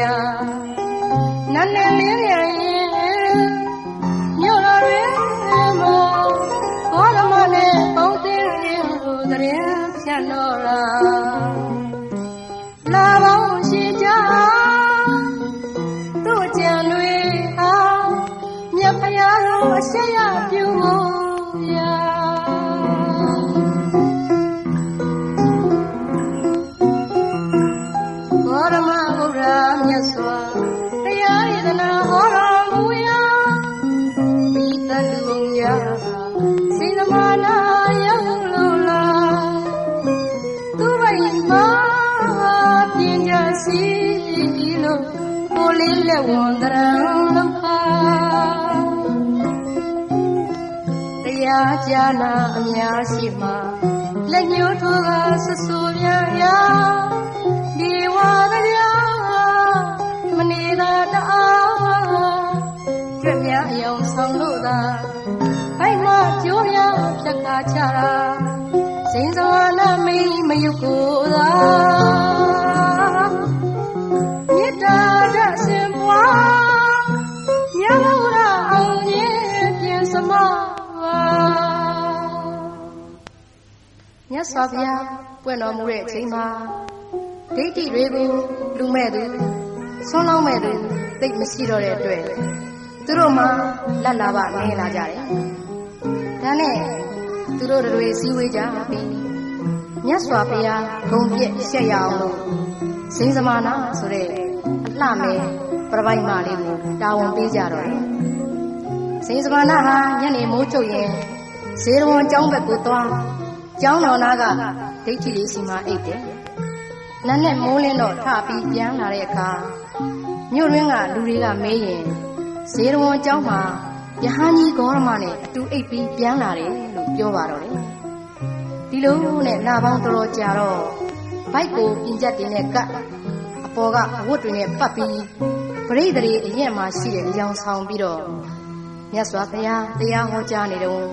ရာနန်းနဲ့လင်းပြန်ရင်မြို့တော်တွင်မောဘောရမနဲ့ပေါင်းသိရင်လို့တရင်ဖြတ်တော့လာလာပေါင်းရှိကြသူ့ကြံတွေဟာမြတ်ဖရာတော်အရှိရ တရားကြာနာအများရှိမှလက်ညှိုးထိုးကဆဆူပြန်ရာဒီဝါတရားမနေသာတအားကြွမြအယောင်ဆောင်လို့သာဘိုက်မကျိုးရဖြတ်ကားချတာစင်စွာနာမိမယုတ်ကိုသာ တ်စွာဘုရားပွင့်တော်မူတဲ့အချိန်မှာဒိဋ္ဌိတွေကိုလူမဲ့သူဆွန်းလောင်းမဲ့သူသိပ်မရှိတော့တဲ့အတွက်သူတို့မှလက်လာပါနေလာကြတယ်။ဒါနဲ့သူတို့တွေစည်းဝေးကြပြီးမြတ်စွာဘုရားဂုံပြည့်ရှက်ရအောင်လို့ဇိန်စမာနာဆိုတဲ့အလှမဲ့ပြပိုက်မလေးကိုတာဝန်ပေးကြတော့တယ်။ဇိန်စမာနာဟာညနေမိုးချုပ်ရင်ဇေရဝန်ကျောင်းဘက်ကိုသွား ကျောင်းတော်နာကဒိဋ္ဌိလေးစီမအိတ်တယ်။နတ်နဲ့မိုးလင်းတော့ထပြီးပြန်လာတဲ့အခါမြို့ရင်းကလူတွေကမေးရင်ဇေရဝံကျောင်းမှာယဟန်ကြီးဂေါရမနဲ့အတူအိပ်ပြီးပြန်လာတယ်လို့ပြောပါတော့တယ်ဒီလိုနဲ့လာပေါင်းတော်တော်ကြာတော့ဘိုက်ကိုပြင်ချက်တင်နဲ့ကတ်အပေါ်ကအဝတ်တွေနဲ့ပတ်ပြီးပရိသေတွေအရက်မှာရှိတဲ့အယောင်ဆောင်ပြီးတော့မြတ်စွာဘုရားတရားဟောကြားနေတော့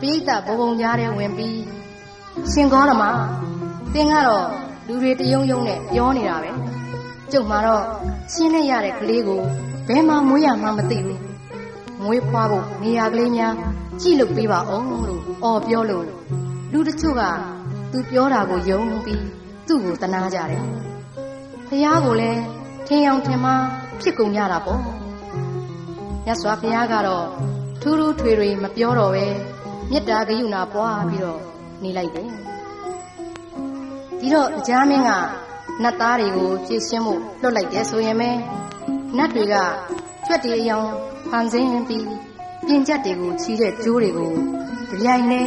ပိဋကဘုံဘုံကြားထဲဝင်ပြီးရှင်ဂေါရမသင်ကတော့လူတွေတယုံယုံနဲ့ပြောနေတာပဲကျုပ်မှာတော့ရှင်းလိုက်ရတဲ့ကလေးကိုဘယ်မှမွေးရမှမသိဘူးမွေးဖွားဖို့နေရာကလေးများကြည့်လို့ပေးပါအောင်လို့အော်ပြောလို့လူတချို့ကသူပြောတာကိုယုံပြီးသူ့ကိုတနာကြတယ်ဖះကိုလည်းထင်အောင်ထင်မှားဖြစ်ကုန်ကြတာပေါ့မြတ်စွာဘုရားကတော့ထူးထူးထွေထွေမပြောတော့ပဲ မေတ္တာကရုဏာပွားပြီးတော့နေလိုက်တယ်ဒီတော့ကြားမင်းကနတ်သားတွေကိုကြည့်ရှင်းမှုလွတ်လိုက်တယ်ဆိုရင်ပဲနတ်တွေကကြွက်တွေအယောင်ဖန်ဆင်းပြီးပြင်ချက်တွေကိုချီးတဲ့ကျိုးတွေကိုကြပြိုင်နဲ့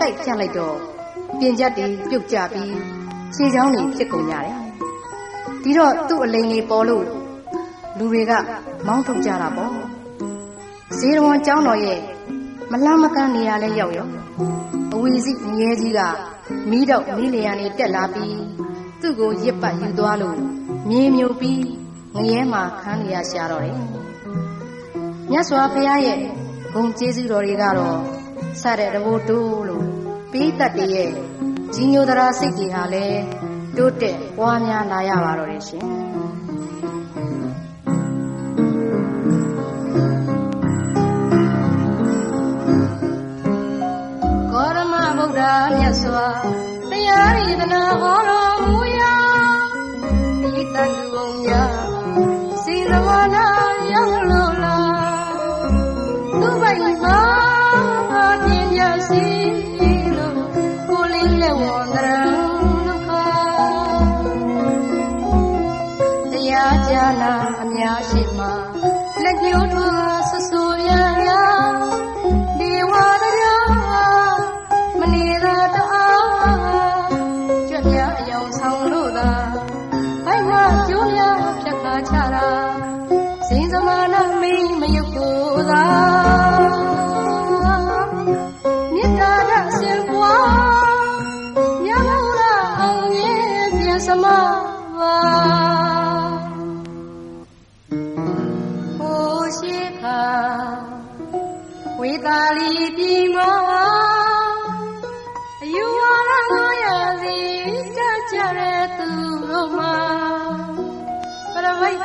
ကိုက်ဖြတ်လိုက်တော့ပြင်ချက်တွေပြုတ်ကျပြီးခြေချောင်းတွေဖြစ်ကုန်ကြတယ်ဒီတော့သူ့အလိန်တွေပေါ်လို့လူတွေကမောင်းထုတ်ကြတာပေါ့ဇေရဝံကျောင်းတော်ရဲ့ မလန်းမကန်းနေရာလဲရောက်ရောအဝီစီငရဲကြီးကမီးတော့မီးလျံနေတက်လာပြီးသူ့ကိုရစ်ပတ်ယူသွားလို့မြေမြုပ်ပြီးငရဲမှာခန်းနေရရှာတော့တယ်မြတ်စွာဘုရားရဲ့ဂုံကျေးဇူးတော်တွေကတော့စတဲ့တဘိုးတိုးလို့ပေးတတ်တဲ့ရဲ့ကြီးညိုသရာစိတ်တွေဟာလည်းတိုးတက်ပွားများလာရပါတော့တယ်ရှင် တရား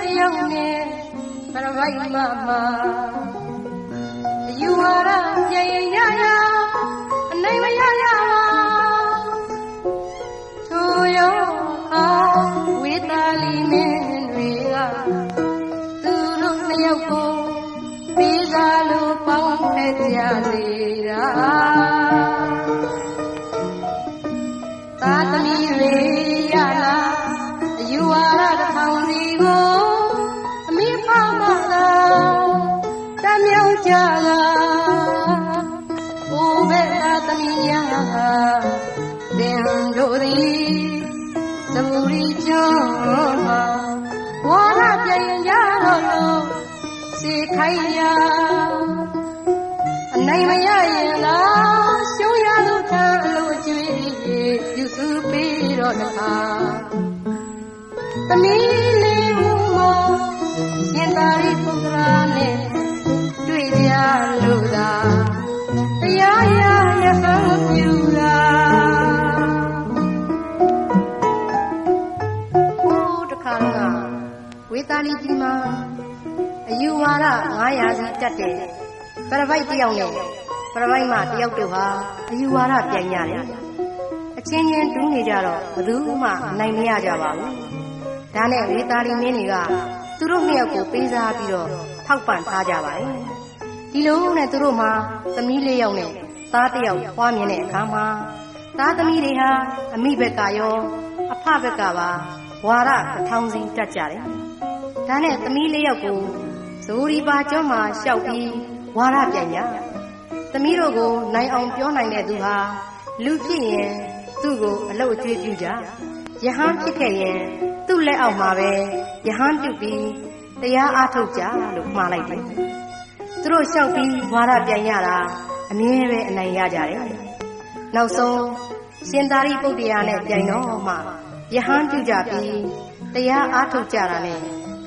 ရစီတက်ကြတဲ့သူတို့မှာပရတ်တယောက်နဲ့ပရပိုက်မမအယူဝါဒပြေရင်ရရအနိုင်မရရပါထိုရောအားဝေတာလီမင်းတွေကသူတို့နှစ်ယောက်ကိုပေးစားလို့ပေါင်းဖက်ကြစေတာသာသမီတွေရလားအယူဝါဒ သည်သမုရီကျော်မှာဝါရပြရင်ကြတော့လို့စေခိုင်းရအနိုင်မရရင်လားရှုံးရလို့ထအလိုကျွေးပြုစုပေးတော့တခါသမီးလေးဦးမရှင်သာရိပုတ္တရာနဲ့တွေ့ကြလို့သာတရားရ မှာအယူဝါဒ900စီတက်တဲ့ပရပိုက်တယောက်နဲ့ပရပိုက်မတယောက်တို့ဟာအယူဝါဒပြိုင်ရတယ်အချင်းချင်းတူးနေကြတော့ဘယ်သူမှနိုင်မရကြပါဘူးဒါနဲ့ဝေသာလီမင်းတွေကသူတို့နှစ်ယောက်ကိုပေးစားပြီးတော့ထောက်ပံ့ထားကြပါတယ်ဒီလိုနဲ့သူတို့မှာသမီးလေးယောက်နဲ့သားတစ်ယောက်ဖွားမြင်တဲ့အခါမှာသားသမီးတွေဟာအမိဘက်ကရော အဖဘက်ကပါဝါရတစ်ထောင်စီတက်ကြတယ် ဒါနဲ့သမီးလေးယောက်ကိုဇိုရီပါကျွန်းမှာရှောက်ပြီးဝါရပြန်ကြသမီးတို့ကိုနိုင်အောင်ပြောနိုင်တဲ့သူဟာလူဖြစ်ရင်သူ့ကိုအလုတ်အကျွေးပြုကြယဟန်ဖြစ်ခဲ့ရင်သူ့လက်အောက်မှာပဲယဟန်ပြုပြီးတရားအားထုတ်ကြလို့မှားလိုက်တယ်သူတို့လျှောက်ပြီးဝါရပြန်ရတာအမြဲပဲအနိုင်ရကြတယ်နောက်ဆုံးရှင်သာရိပုတ္တရာနဲ့ပြန်တော့မှယဟန်ပြုကြပြီးတရားအားထုတ်ကြတာနဲ့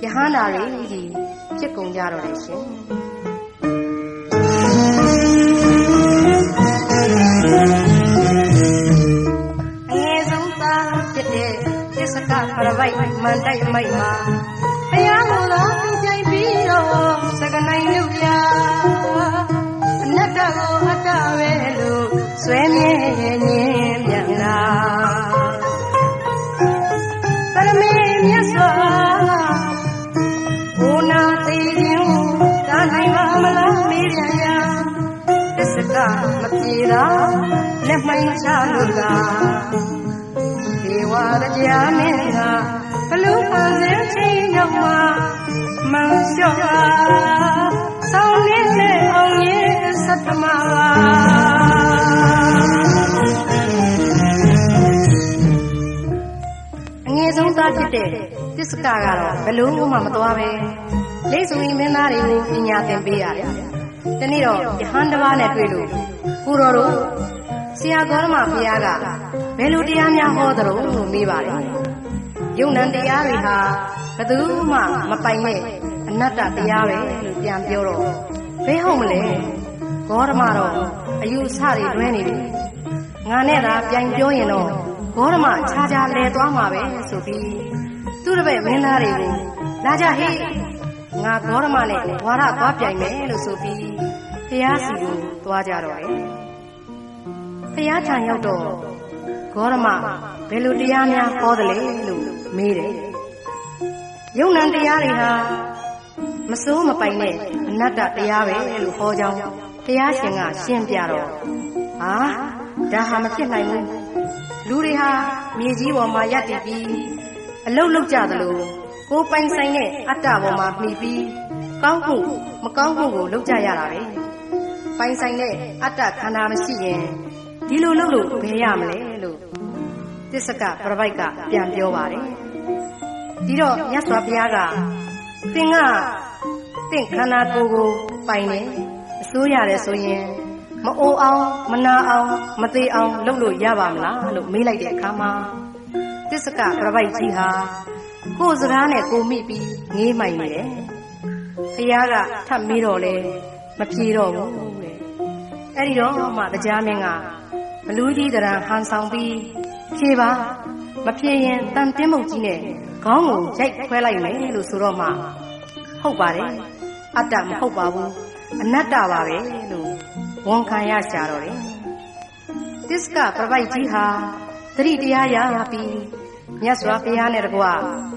ယဟန္တာတွေကြီးဖြစ်ကုန်ကြတော့တယ်ရှင်အငယ်ဆုံးသားဖြစ်တဲ့သစ္စကပရပိုက်မန်တိုက်မိုက်မှာဘုရားကိုယ်တော်ကြိုက်ပြီးတော့စကနိုင်မြုပ်ပြအနတ္တကိုအတ္တပဲလို့ဆွဲမြဲငင်းပြန်လာ သာဒေဝတရားမင်းကဘလူပန်စင်ချင်းရောက်မှာမန်လျှော့ပါဆောင်းနေနဲ့အောင်ရဲ့သတ္တမကအငယ်ဆုံးသားဖြစ်တဲ့သစ္စကကတော့ဘလို့မှမသွားပဲလိတ်ဆွေမင်းသားတွေကိုပညာသင်ပေးရတယ်။တနေ့တော့ယဟန်တစ်ပါးနဲ့တွေ့လို့ကိုတော်တို့ ဆရာဂေါရမဘုရားကဘယ်လိုတရားများဟောသလဲလို့မေးပါတယ်။ယုံနံတရားတွေဟာဘယ်သူမှမပိုင်နဲ့အနတ္တတရားပဲလို့ပြန်ပြောတော့ဘယ်ဟုတ်မလဲ။ဂေါရမတော့အယူဆတွေတွဲနေပြီ။ငါနဲ့သာပြန်ပြောရင်တော့ဂေါရမခြားခြားလဲသွားမှာပဲဆိုပြီးသူ့တပည့်မင်းသားတွေကိုလာကြဟေးငါဂေါရမနဲ့ဝါရသွားပြိုင်မယ်လို့ဆိုပြီးဖះစီကိုသွားကြတော့တယ် ဖះထံရောက်တော့ဂေါရမဘယ်လိုတရားများဟောသလဲလို့မေးတယ်ယုံနံတရားတွေဟာမစိုးမပိုင်တဲ့အနတ္တတရားပဲလို့ဟောကြောင်းတရားရှင်ကရှင်းပြတော့ဟာဒါဟာမဖြစ်နိုင်ဘူးလူတွေဟာမြေကြီးပေါ်မှာရပ်တည်ပြီးအလုတ်လုတ်ကြသလိုကိုယ်ပိုင်ဆိုင်တဲ့အတ္တပေါ်မှာမှီပြီးကောင်းမှုမကောင်းမှုကိုလုပ်ကြရတာပဲပိုင်ဆိုင်တဲ့အတ္တခန္ဓာမရှိရင် ဒီလိုလုပ်လို့ဘယ်ရမလဲလို့သစ္စကပြပိုက်ကပြန်ပြောပါတယ်ဒီတော့မြတ်စွာဘုရားကသင်ကသင်ခန္ဓာကိုယ်ကိုပိုင်တယ်အစိုးရတယ်ဆိုရင်မအိုအောင်မနာအောင်မသေးအောင်လုပ်လို့ရပါမလားလို့မေးလိုက်တဲ့အခါမှာသစ္စကပြပိုက်ကြီးဟာကိုယ်စကားနဲ့ကိုမိပြီးငေးမိုင်နေတယ်။ဖះကထပ်မေးတော့လေမပြေတော့ဘူးတဲ့။အဲ့ဒီတော့မှတရားမင်းက ဘလူးကြီးတရံဟန်ဆောင်ပြီးဖြေပါမဖြေရင်တန်တင်းမုတ်ကြီးနဲ့ခေါင်းကိုရိုက်ခွဲလိုက်မယ်လို့ဆိုတော့မှဟုတ်ပါတယ်အတ္တမဟုတ်ပါဘူးအနတ္တပါပဲလို့ဝန်ခံရရှာတော့တယ်တစ္ကပပိုက်ကြီးဟာသတိတရားရပြီးမြတ်စွာဘုရားနဲ့တကွ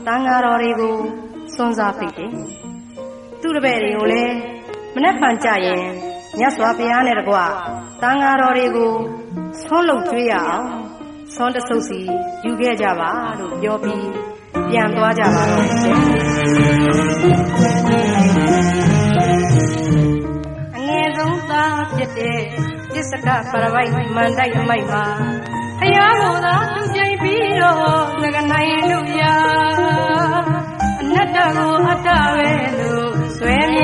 တန်ဃာတော်တွေကိုစွန့်စားဖိတ်တယ်သူတပည့်တွေကိုလည်းမနှက်ဖန်ကြရင် မြတ်စွာဘုရားနဲ့တကွတန်ဃာတော်တွေကိုဆွန့်လုံကျွေးရအောင်ဆွန့်တဆုပ်စီယူခဲ့ကြပါလို့ပြောပြီးပြန်သွားကြပါတော့ရှင်အငယ်ဆုံးသားဖြစ်တဲ့ပစ္စကပရပိုက်မန္တိုက်အမိုက်မှာဖယားကိုသာသူကြိမ်ပြီးတော့ငကနိုင်လို့ရအနတ္တကိုအတ္တပဲလို့ဆွဲ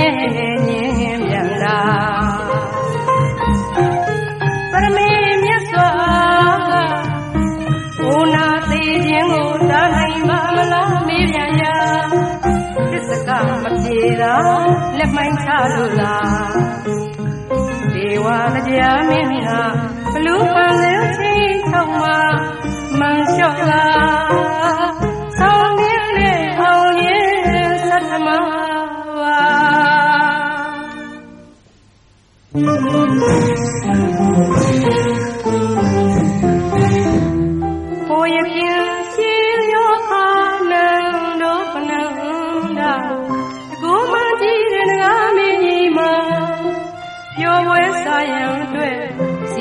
လက်မိုင်းချလို့လားဒေဝတရားမင်းကဘလူပန်လေချင်းထောက်မှာမန်လျှော့လာဆောင်းနေလေအောင်ရဲ့သတ္တမပါ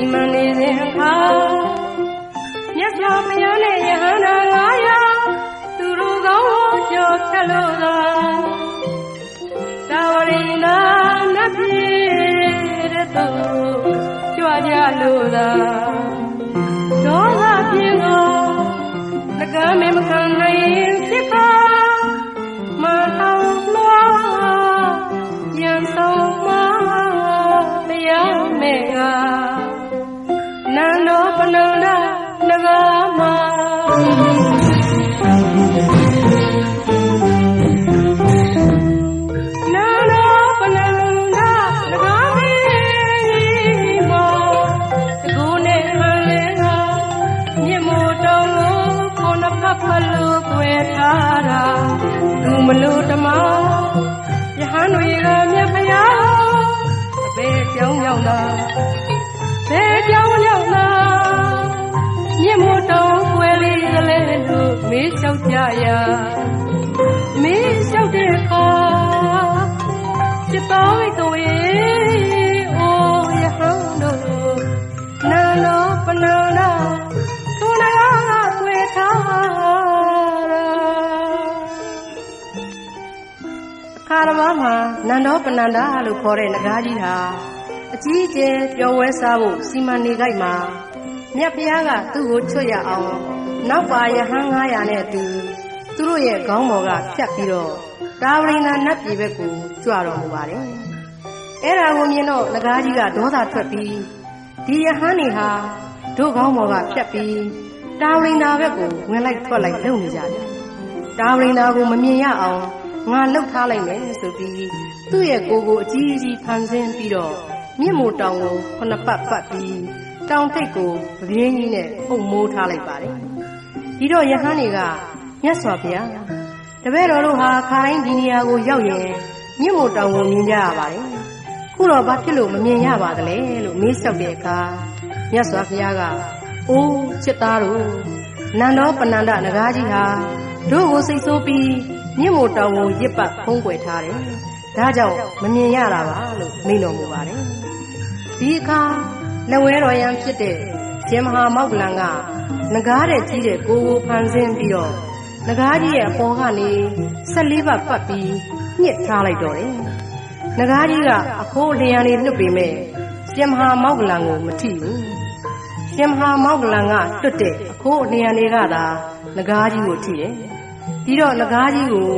စီမံနေစဉ်အခါမြတ်စွာဘုရားနဲ့ယဟန္တာငါးရာသူတို့ကောင်းကိုကြော်ဖြတ်လို့သာသာဝရိန္ဒာနတ်ပြည်တဲ့သူကြွကြလို့သာဒေါသပြေကိုလကမ်းမမခံ ဘယ်ပြောင်းရောက်လာမြင့်မို့တော်ွယ်လေးကလေးလို့မေးလျှောက်ကြရာမေးလျှောက်တဲ့အခါจิตတော်ဝိကဝေအိုယဟန်တို့နာလောပနာနာသူနာကတွေ့ထားတာအခါရမမှာနန္ဒောပနန္ဒာလို့ခေါ်တဲ့နဂါးကြီးဟာအ ကြီးအကျယ်ပျော်ဝဲစားဖို့စီမံနေကြိုက်မှာမြတ်ဖျားကသူ့ကိုချွတ်ရအောင်နောက်ပါယဟန်900နဲ့အတူသူတို့ရဲ့ခေါင်းပေါ်ကဖြတ်ပြီးတော့တာဝရိန္ဒာနတ်ပြည်ဘက်ကိုကြွတော်မူပါတယ်။အဲ့ဒါကိုမြင်တော့နဂါးကြီးကဒေါသထွက်ပြီးဒီယဟန်နေဟာတို့ခေါင်းပေါ်ကဖြတ်ပြီးတာဝရိန္ဒာဘက်ကိုဝင်လိုက်ထွက်လိုက်လုပ်နေကြတယ်။တာဝရိန္ဒာကိုမမြင်ရအောင်ငါလှုပ်ထားလိုက်မယ်ဆိုပြီးသူ့ရဲ့ကိုယ်ကိုအကြီးကြီးဖန်ဆင်းပြီးတော့ မြင့်မို့တောင်ကိုခုနှစ်ပတ်ပတ်ပြီးတောင်ထိပ်ကိုပပြင်းကြီးနဲ့ပုံမိုးထားလိုက်ပါတယ်။ဒီတော့ယဟန်တွေကမြတ်စွာဘုရားတပည့်တော်တို့ဟာခါတိုင်းဒီနေရာကိုရောက်ရင်မြင့်မို့တောင်ကိုမြင်ကြရပါတယ်။ခုတော့ဘာဖြစ်လို့မမြင်ရပါသလဲလို့မေးလျှောက်တဲ့အခါမြတ်စွာဘုရားကအိုးချစ်သားတို့နန္ဒောပနန္ဒနဂါးကြီးဟာတို့ကိုစိတ်ဆိုးပြီးမြင့်မို့တောင်ကိုရစ်ပတ်ဖုံးကွယ်ထားတယ်။ ဒါကြောင့်မမြင်ရတာပါလို့မိန့်တော်မူပါတယ်။ဒီအခါလက်ဝဲတော်ရန်ဖြစ်တဲ့ရှင်မဟာမောက္ကလန်ကငကားတဲ့ကြီးတဲ့ကိုကိုဖန်ဆင်းပြီးတော့ငကားကြီးရဲ့အပေါ်ကနေ14ဘတ်ပတ်ပြီးညှစ်ထားလိုက်တော့တယ်။ငကားကြီးကအခိုးလျံလေးလွတ်ပေမဲ့ရှင်မဟာမောက္ကလန်ကိုမထိဘူး။ရှင်မဟာမောက္ကလန်ကတွတ်တဲ့အခိုးလျံလေးကသာငကားကြီးကိုထိတယ်။ပြီးတော့ငကားကြီးကို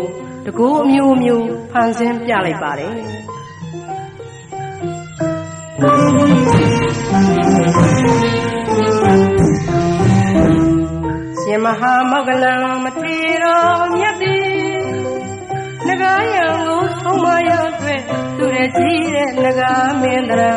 တကိုးအမျိုးမျိုးဖန်ဆင်းပြလိုက်ပါတယ်။ရှင်မဟာမောက္ကလံမထေရောမြတ်တိနဂါယံကိုဆုံးမရအတွက်သူရဲ့ကြီးတဲ့နဂါမင်းတရံ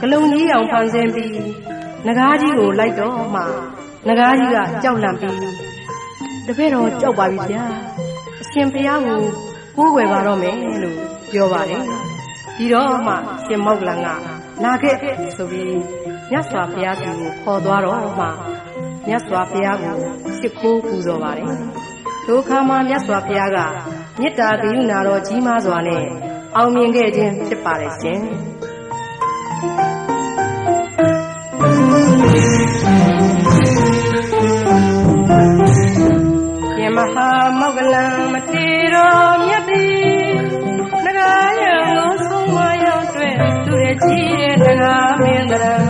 ဂလုံကြီးအောင်ဖန်ဆင်းပြီးငကားကြီးကိုလိုက်တော့မှငကားကြီးကကြောက်လန့်ပြီးတပည့်တော်ကြောက်ပါပြီဗျာအရှင်ဘုရားကိုကိုးကွယ်ပါတော့မယ်လို့ပြောပါတယ်ပြီးတော့မှရှင်မောက်လန်ကလာခဲ့ဆိုပြီးမြတ်စွာဘုရားကိုခေါ်သွားတော့မှမြတ်စွာဘုရားကိုရှ िख ိုးပူဇော်ပါတယ်ဒုခါမှာမြတ်စွာဘုရားကမေတ္တာကရုဏာတော်ကြီးမားစွာနဲ့အောင်မြင်ခဲ့ခြင်းဖြစ်ပါတယ်ရှင် လံမထေရောမြတ်တိနဂါယံကိုဆုံးမရောက်တွေ့သူရဲ့ကြီးတဲ့နဂါမင်းတရံ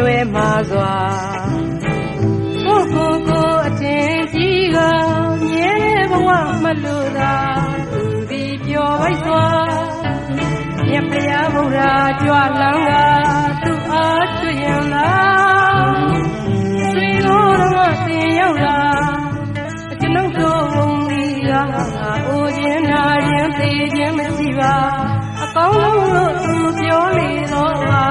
လွယ်မှာစွာကိုကိုကိုအတင်ကြီးကမြဲဘဝမလို့သာသူဒီပြောလိုက်စွာမြတ်ဗျာဗုဒ္ဓကြွလန်းကသူ့အားကျွရင်လားဆွေကိုယ်တော်တင်ရောက်လာအကျွန်ုပ်တို့ဘုံကြီးကအိုခြင်းနာခြင်းသိခြင်းမရှိပါအကောင်းဆုံးလို့သူပြောလေတော့ပါ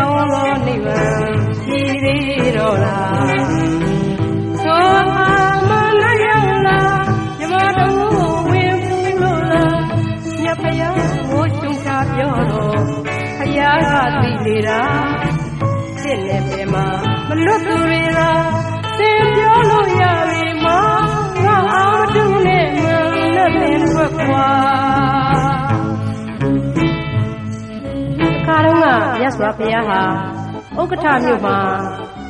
ကောင်းသောနိဗ္ဗာန်ရှိသေးတော့လားသောမနယောလာမြမတော်ဝင်ပူလို့လားမြတ်ဖယားကိုရှုံချပြောတော့ဖယားကသိနေတာစစ်နဲ့ပြမမလွတ်သူတွေလားသင်ပြောလို့ရပြီမငါအောင်မတူနဲ့မနဲ့သင်ထွက်ခွာ ခါတုန်းကမြတ်စွာဘုရားဟာဥက္ကဋ္ဌမြို့မှာ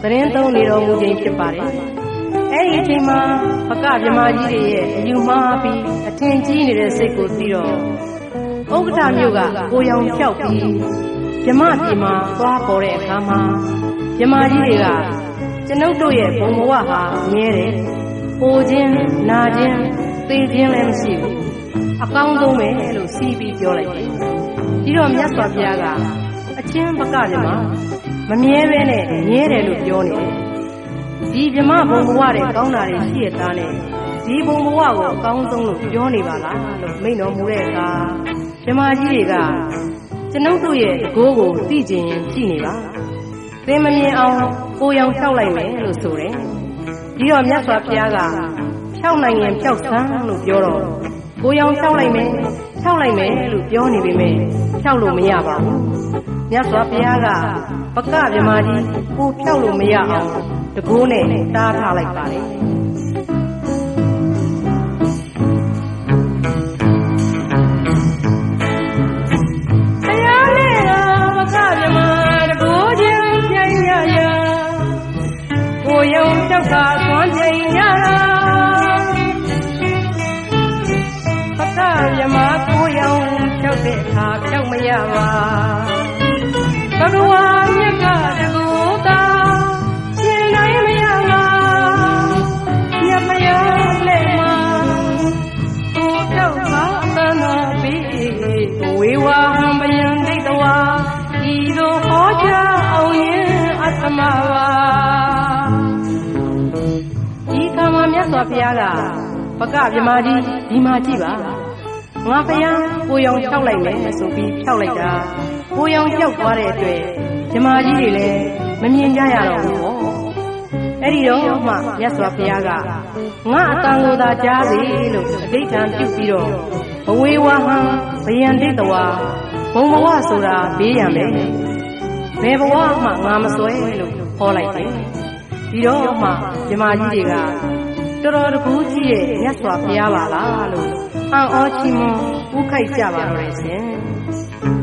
သတင်းသုံးနေတော်မူခြင်းဖြစ်ပါတယ်။အဲဒီအချိန်မှာပကဗြမာကြီးတွေရဲ့အယူမှားပြီးအထင်ကြီးနေတဲ့စိတ်ကိုသိတော့ဥက္ကဋ္ဌမြို့ကကိုရောင်ဖြောက်ပြီးဗြမာပြည်မှာသွားပေါ်တဲ့အခါမှာဗြမာကြီးတွေကကျွန်ုပ်တို့ရဲ့ဘုံဘဝဟာမြဲတယ်။ပိုခြင်းနာခြင်းသိခြင်းလည်းမရှိဘူး။အကောင်းဆုံးပဲလို့စီးပြီးပြောလိုက်တယ်။ ပြီးတော့မြတ်စွာဘုရားကအချင်းပကဗြမာမမြဲပဲနဲ့မြဲတယ်လို့ပြောနေတယ်။ဒီဗြမဘုံဘဝတွေကောင်းတာတွေရှိရသားနဲ့ဒီဘုံဘဝကိုအကောင်းဆုံးလို့ပြောနေပါလားလို့မိန့်တော်မူတဲ့အခါဗြမကြီးတွေကကျွန်ုပ်တို့ရဲ့ကိုယ်ကိုသိကျင်ရင်ကြည့်နေပါ။သင်မမြင်အောင်ကိုရောင်ဖြောက်လိုက်မယ်လို့ဆိုတယ်။ပြီးတော့မြတ်စွာဘုရားကဖြောက်နိုင်ရင်ဖြောက်စမ်းလို့ပြောတော့ကိုရောင်ဖြောက်လိုက်မယ်ဖြောက်လိုက်မယ်လို့ပြောနေပေမဲ့ ဖြောက်လို့မရပါဘူး။မြတ်စွာဘုရားကပကဗြမာကြီးကိုဖြောက်လို့မရအောင်တကိုးနဲ့တားထားလိုက်ပါလေတရားနဲ့တော့ပကဗြမာတကိုးချင်းပြိုင်ရရကိုယုံတောက်ကသွမ်းပြိုင်ရတာ ရပါဘဂဝါမြတ်ကတကူတာရှင်နိုင်မရပါမြတ်မရလက်မှာကိုတောက်ပါအတနာပိဝေဝါဟံပယံဒိဋ္ဌဝါဤသို့ဟောကြားအောင်ရင်အတ္တမပါဒီကံမှာမြတ်စွာဘုရားကပကဗြမာကြီးဒီမှာကြည့်ပါငါဖယား ကိုရောင်ဖြောက်လိုက်မယ်ဆိုပြီးဖြောက်လိုက်တာကိုရောင်ဖြောက်သွားတဲ့အတွက်မြမကြီးတွေလည်းမမြင်ကြရတော့ဘူးပေါ့အဲ့ဒီတော့မှမြတ်စွာဘုရားကငါအတန်ကိုသာကြားစေလို့အဋိဋ္ဌံပြုပြီးတော့ဘဝေဝဟံဗယံဒိတဝါဘုံဘဝဆိုတာဘေးရန်ပဲဘယ်ဘဝမှငါမစွဲလို့ဟောလိုက်တယ်ပြီးတော့မှမြမကြီးတွေကတော်တော်တကူကြီးရဲ့မြတ်စွာဘုရားပါလားလို့အံ့ဩချီးမွမ်း ဥခိုက်ကြပါတော့တယ်ရှင်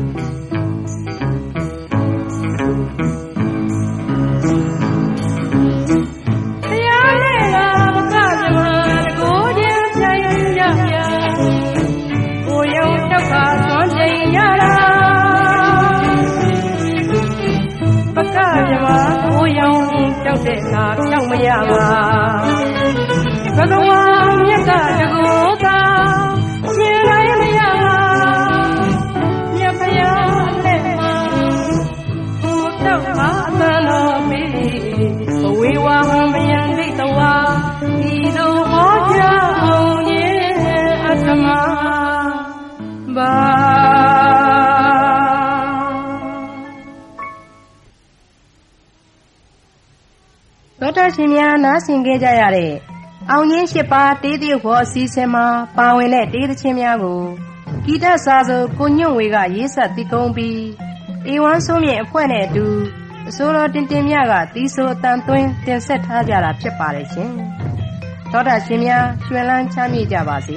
နားဆင်ခဲ့ကြရတဲ့အောင်ရင်းရှိပါတေးသေးဘောအစည်းအဝေးမှာပါဝင်တဲ့တေးသချင်းများကိုဂီတစာစုကိုညွန့်ဝေကရေးဆက်တည်ကုံးပြီးအေဝမ်းဆုံးမြင့်အဖွဲ့နဲ့အတူအစိုးရတင်တင်မြကတီးဆိုအတန်သွင်းတင်ဆက်ထားကြတာဖြစ်ပါတယ်ရှင်သောတာရှင်များကျွမ်းလန်းချမ်းမြေ့ကြပါစေ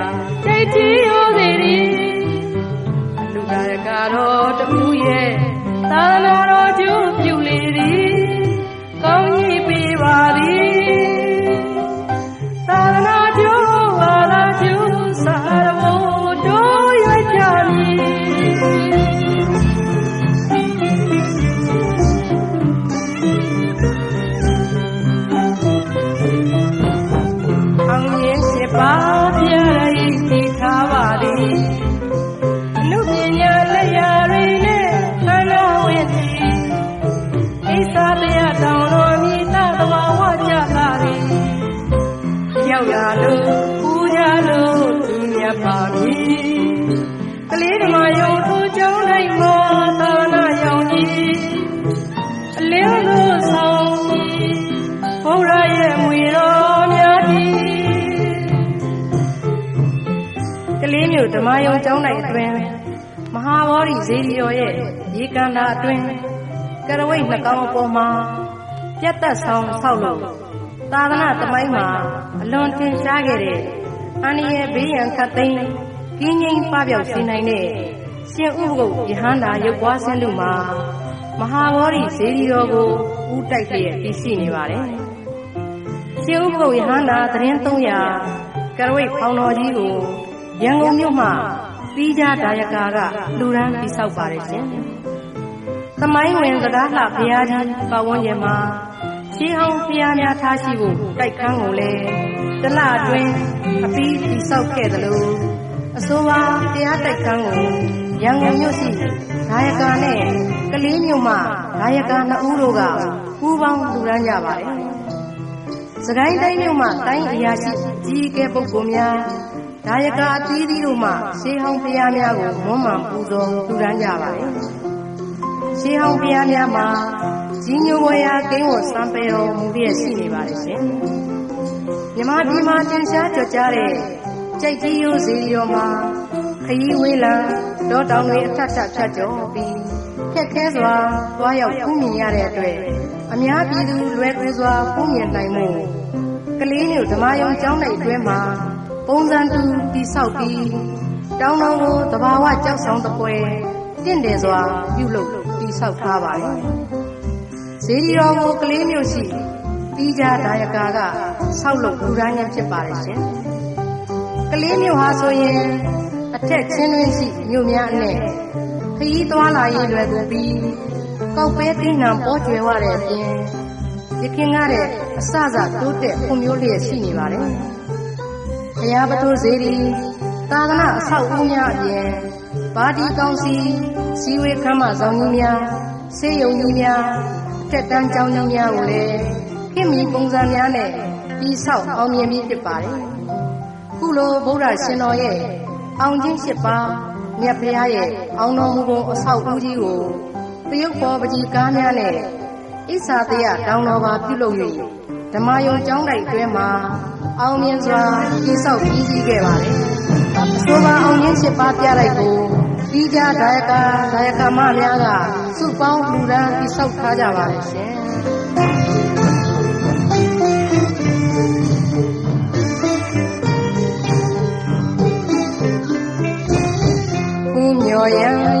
မယုံကျောင်း၌အတွင်မဟာဗောဓိဇေဒီတော်ရဲ့ရေကန္တာအတွင်ကရဝိတ်နှကောင်းအပေါ်မှာပြတ်သက်ဆောင်ဆောက်လို့သာသနာသမိုင်းမှာအလွန်ထင်ရှားခဲ့တဲ့အန္တရာယ်ဘေးရန်ခတ်သိမ်းကင်းငိမ့်ပပျောက်စေနိုင်တဲ့ရှင်ဥပကုတ်ယဟန္တာရုပ်ပွားဆင်းတို့မှာမဟာဝေါရီဇေဒီတော်ကိုဦးတိုက်လျက်တည်ရှိနေပါတယ်။ရှင်ဥပကုတ်ယဟန္တာသတင်း300ကရဝိတ်ဖောင်တော်ကြီးကို ရန်ကုန်မြို့မှာပြီးကြဒါယကာကလူရန်တိဆောက်ပါတယ်ရှင်။သမိုင်းဝင်သဒ္ဒါလှဘုရားကြီးပတ်ဝန်းကျင်မှာရှေးဟောင်းဘုရားများထားရှိဖို့တိုက်ခန်းကိုလည်းတလအတွင်းအပြီးတိဆောက်ခဲ့တယ်လို့အဆိုပါတရားတိုက်ခန်းကိုရန်ကုန်မြို့ရှိဒါယကာနဲ့ကလေးမြို့မှာဒါယကာနှစ်ဦးတို့ကပူးပေါင်းလူရန်ကြပါတယ်။စကိုင်းတိုင်းမြို့မှာတိုင်းအရာရှိကြီးကဲပုဂ္ဂိုလ်များ ဒါယကာအသီးသီးတို့မှရှေးဟောင်းဘုရားများကိုမွမ်းမံပူဇော်လူရန်ကြပါတယ်။ရှေးဟောင်းဘုရားများမှာကြီးညိုဝေရာကိန်းကိုစံပယ်တော်မူပြည့်ရှိနေပါတယ်ရှင်။မြမပြည်မှာတင်ရှားကြကြတဲ့ကြိုက်ကြီးရိုးစီရောမှာခရီးဝေးလံတောတောင်တွေအထက်ထက်ဖြတ်ကျော်ပြီးခက်ခဲစွာသွားရောက်ဖူးမြင်ရတဲ့အတွက်အများပြည်သူလွယ်ကူစွာဖူးမြင်နိုင်မှုကလေးမျိုးဓမ္မယုံကျောင်း၌အတွင်းမှာ ပုံစံတူတိဆောက်ပြီးတောင်းတော်ကိုတဘာဝကြောက်ဆောင်တပွဲတင့်တယ်စွာပြုလုပ်တိဆောက်ထားပါတယ်။ဇေဒီတော်ကိုကလေးမျိုးရှိပြီးကြဒါယကာကဆောက်လုပ်လူတိုင်းနဲ့ဖြစ်ပါတယ်ရှင်။ကလေးမျိုးဟာဆိုရင်အထက်ချင်းတွင်းရှိမြို့များအနဲ့ခရီးသွားလာရေးလွယ်ကူပြီးကောက်ပဲသိနှံပေါ်ကျွယ်ဝတဲ့အပြင်ရခင်ကတဲ့အစစတိုးတက်ဖွံ့ဖြိုးလျက်ရှိနေပါတယ်။ ဘုရားပထိုးစေတီသာသနာအဆောက်အဦများအပြင်ပါတီကောင်စီစီဝေခမ်းမဆောင်ကြီးများဆေးရုံကြီးများတက်တန်းကျောင်းကြီးများကိုလည်းခင်မီပုံစံများနဲ့ပြီးဆောက်အောင်မြင်ပြီးဖြစ်ပါတယ်။ခုလိုဗုဒ္ဓရှင်တော်ရဲ့အောင်ချင်း၈ပါးမြတ်ဖရာရဲ့အောင်တော်မူပုံအဆောက်အဦကြီးကိုတရုတ်ပေါ်ပကြီးကားများနဲ့ဣစာတရတောင်းတော်ပါပြုလုပ်၍ဓမ္မယုံကျောင်းတိုက်တွင်မှာ အောင်မြင်စွာတည်ဆောက်ပြီးစီးခဲ့ပါတယ်။အဆိုပါအောင်မြင်၈ပါးပြလိုက်ကိုပြီးကြဒါယကာဒါယကာမများကစုပေါင်းလူရန်တည်ဆောက်ထားကြပါတယ်ရှင်။မျော်ရန်ဤမဆမ်းရဆ